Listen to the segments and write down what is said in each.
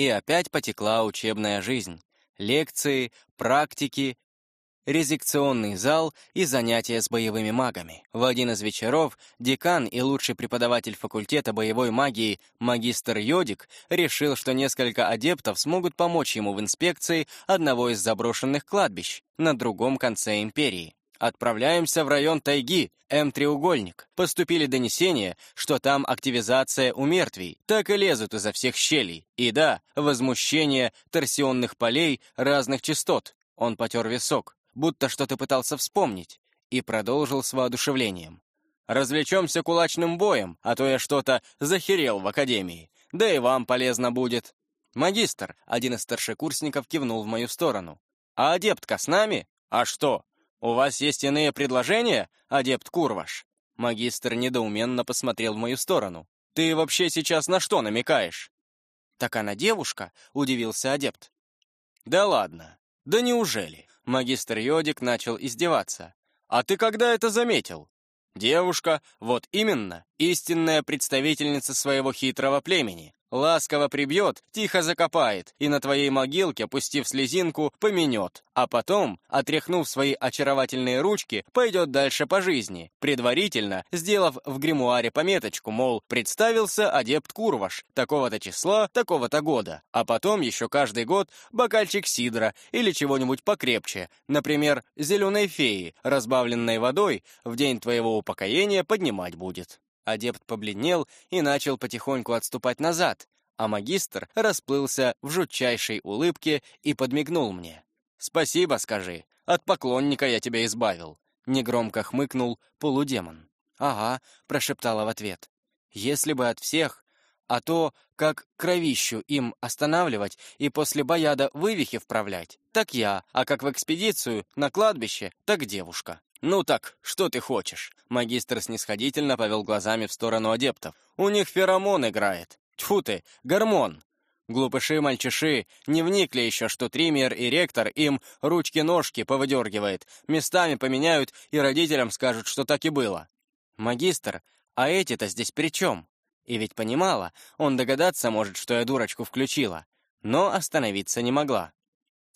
И опять потекла учебная жизнь. Лекции, практики, резекционный зал и занятия с боевыми магами. В один из вечеров декан и лучший преподаватель факультета боевой магии магистр Йодик решил, что несколько адептов смогут помочь ему в инспекции одного из заброшенных кладбищ на другом конце империи. Отправляемся в район тайги, М-треугольник. Поступили донесения, что там активизация у мертвей. Так и лезут изо всех щелей. И да, возмущение торсионных полей разных частот. Он потер висок будто что-то пытался вспомнить, и продолжил с воодушевлением. «Развлечемся кулачным боем, а то я что-то захерел в академии. Да и вам полезно будет». «Магистр», — один из старшекурсников кивнул в мою сторону. «А адептка с нами? А что? У вас есть иные предложения, адепт Курваш?» Магистр недоуменно посмотрел в мою сторону. «Ты вообще сейчас на что намекаешь?» «Так она девушка?» — удивился адепт. «Да ладно. Да неужели? Магистр Йодик начал издеваться. «А ты когда это заметил?» «Девушка, вот именно, истинная представительница своего хитрого племени. Ласково прибьет, тихо закопает и на твоей могилке, пустив слезинку, поменет. А потом, отряхнув свои очаровательные ручки, пойдет дальше по жизни, предварительно сделав в гримуаре пометочку, мол, представился адепт Курваш, такого-то числа, такого-то года. А потом еще каждый год бокальчик сидра или чего-нибудь покрепче, например, зеленой феи, разбавленной водой, в день твоего упокоения поднимать будет. Адепт побледнел и начал потихоньку отступать назад, а магистр расплылся в жутчайшей улыбке и подмигнул мне. «Спасибо, скажи, от поклонника я тебя избавил», — негромко хмыкнул полудемон. «Ага», — прошептала в ответ. «Если бы от всех, а то, как кровищу им останавливать и после бояда вывихи вправлять, так я, а как в экспедицию, на кладбище, так девушка». «Ну так, что ты хочешь?» Магистр снисходительно повел глазами в сторону адептов. «У них феромон играет. Тьфу ты, гормон!» Глупыши-мальчиши не вникли еще, что триммер и ректор им ручки-ножки повыдергивает, местами поменяют и родителям скажут, что так и было. «Магистр, а эти-то здесь при чем?» И ведь понимала, он догадаться может, что я дурочку включила, но остановиться не могла.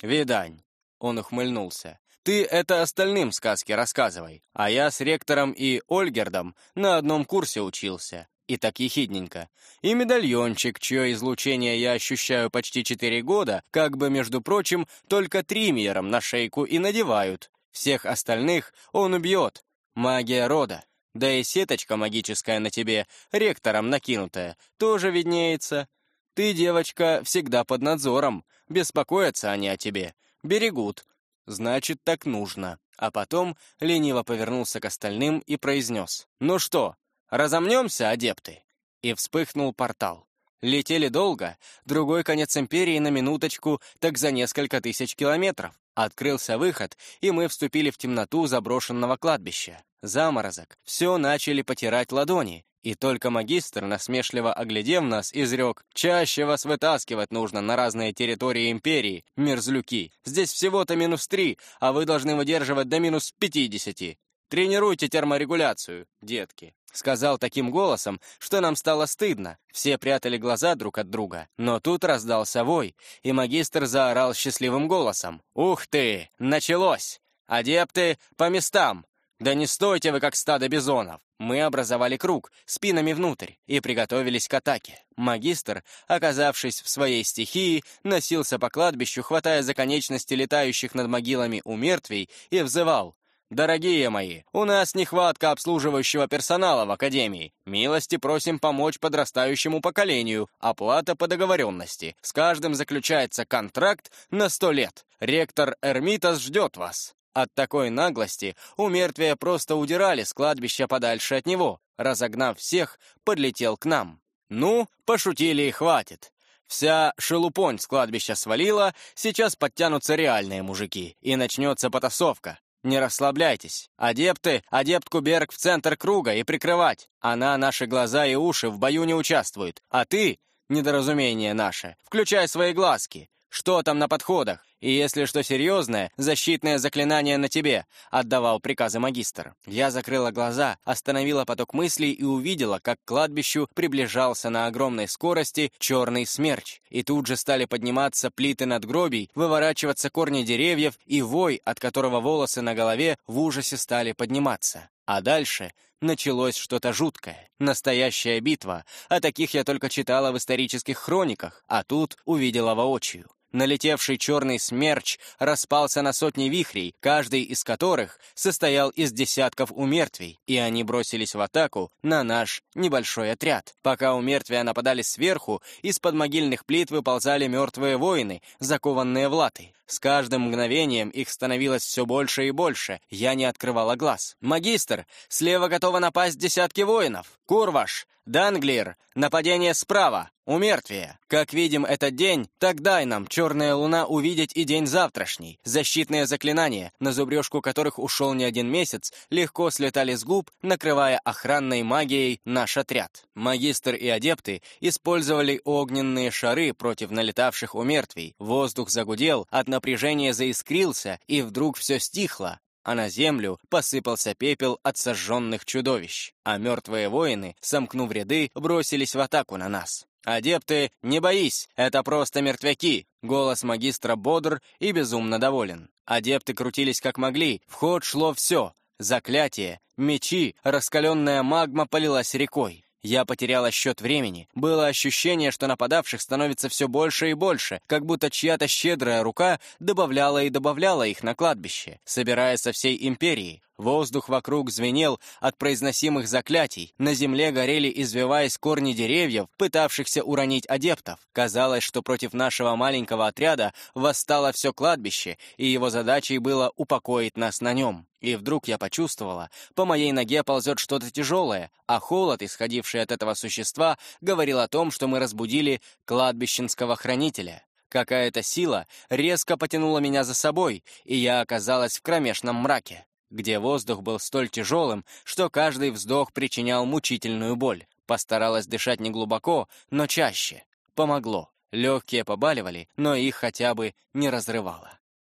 «Видань», — он ухмыльнулся, ты это остальным сказки рассказывай, а я с ректором и Ольгердом на одном курсе учился. И так ехидненько. И медальончик, чье излучение я ощущаю почти четыре года, как бы, между прочим, только триммером на шейку и надевают. Всех остальных он убьет. Магия рода. Да и сеточка магическая на тебе, ректором накинутая, тоже виднеется. Ты, девочка, всегда под надзором. Беспокоятся они о тебе. Берегут. Значит, так нужно. А потом лениво повернулся к остальным и произнес. «Ну что, разомнемся, адепты?» И вспыхнул портал. Летели долго, другой конец империи на минуточку, так за несколько тысяч километров. Открылся выход, и мы вступили в темноту заброшенного кладбища. Заморозок. Все начали потирать ладони, и только магистр, насмешливо оглядев нас, изрек, «Чаще вас вытаскивать нужно на разные территории империи, мерзлюки. Здесь всего-то минус три, а вы должны выдерживать до минус пятидесяти. Тренируйте терморегуляцию, детки». Сказал таким голосом, что нам стало стыдно. Все прятали глаза друг от друга. Но тут раздался вой, и магистр заорал счастливым голосом. «Ух ты! Началось! Адепты, по местам! «Да не стойте вы, как стадо бизонов!» Мы образовали круг, спинами внутрь, и приготовились к атаке. Магистр, оказавшись в своей стихии, носился по кладбищу, хватая за конечности летающих над могилами у мертвей, и взывал. «Дорогие мои, у нас нехватка обслуживающего персонала в Академии. Милости просим помочь подрастающему поколению. Оплата по договоренности. С каждым заключается контракт на сто лет. Ректор Эрмитас ждет вас». От такой наглости у мертвия просто удирали с кладбища подальше от него. Разогнав всех, подлетел к нам. Ну, пошутили и хватит. Вся шелупонь с кладбища свалила, сейчас подтянутся реальные мужики, и начнется потасовка. Не расслабляйтесь. Адепты, адептку Берг в центр круга и прикрывать. Она наши глаза и уши в бою не участвует. А ты, недоразумение наше, включай свои глазки. Что там на подходах? И если что серьезное, защитное заклинание на тебе», — отдавал приказы магистр. Я закрыла глаза, остановила поток мыслей и увидела, как к кладбищу приближался на огромной скорости черный смерч. И тут же стали подниматься плиты надгробий, выворачиваться корни деревьев и вой, от которого волосы на голове в ужасе стали подниматься. А дальше началось что-то жуткое. Настоящая битва. О таких я только читала в исторических хрониках, а тут увидела воочию. Налетевший черный смерч распался на сотни вихрей, каждый из которых состоял из десятков умертвий, и они бросились в атаку на наш небольшой отряд. Пока умертвия нападали сверху, из-под могильных плит выползали мертвые воины, закованные в латы. С каждым мгновением их становилось все больше и больше. Я не открывала глаз. «Магистр, слева готово напасть десятки воинов! Курваш! Данглир! Нападение справа! Умертвие! Как видим этот день, так дай нам, черная луна, увидеть и день завтрашний. Защитные заклинания, на зубрежку которых ушел не один месяц, легко слетали с губ, накрывая охранной магией наш отряд. Магистр и адепты использовали огненные шары против налетавших умертвий. Воздух загудел, от напряжения заискрился, и вдруг все стихло, а на землю посыпался пепел от сожженных чудовищ, а мертвые воины, сомкнув ряды, бросились в атаку на нас. «Адепты, не боись, это просто мертвяки!» Голос магистра бодр и безумно доволен. Адепты крутились как могли, в ход шло все. Заклятие, мечи, раскаленная магма полилась рекой. Я потеряла счет времени. Было ощущение, что нападавших становится все больше и больше, как будто чья-то щедрая рука добавляла и добавляла их на кладбище, собирая со всей империи. Воздух вокруг звенел от произносимых заклятий. На земле горели, извиваясь корни деревьев, пытавшихся уронить адептов. Казалось, что против нашего маленького отряда восстало все кладбище, и его задачей было упокоить нас на нем. И вдруг я почувствовала, по моей ноге ползет что-то тяжелое, а холод, исходивший от этого существа, говорил о том, что мы разбудили кладбищенского хранителя. Какая-то сила резко потянула меня за собой, и я оказалась в кромешном мраке где воздух был столь тяжелым, что каждый вздох причинял мучительную боль. Постаралась дышать не глубоко, но чаще. Помогло. Легкие побаливали, но их хотя бы не разрывало.